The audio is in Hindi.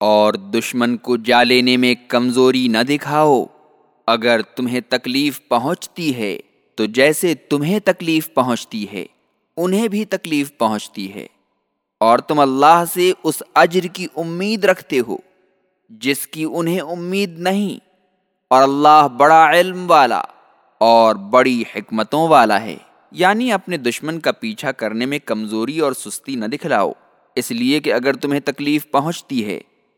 और दुश्मन को जा लेने में कमज़ोरी न दिखाओ। अगर तुम्हें तकलीफ़ पहुँचती है तो जैसे तुम्हें तकलीफ़ पहुँचती है, उन्हें भी तकलीफ़ पहुँचती है। और तुम अल्लाह से उस अजर की उम्मीद रखते हो, जिसकी उन्हें उम्मीद नहीं। और अल्लाह बड़ा इल्म वाला और बड़ी हिकमतों वाला है। यानी अपने दुश्मन का पीछा करने में कमज़ोरी और सुस्ती न दिखलाओ। इसलिए कि अगर तुम्हें तकलीफ़ पहुँचती है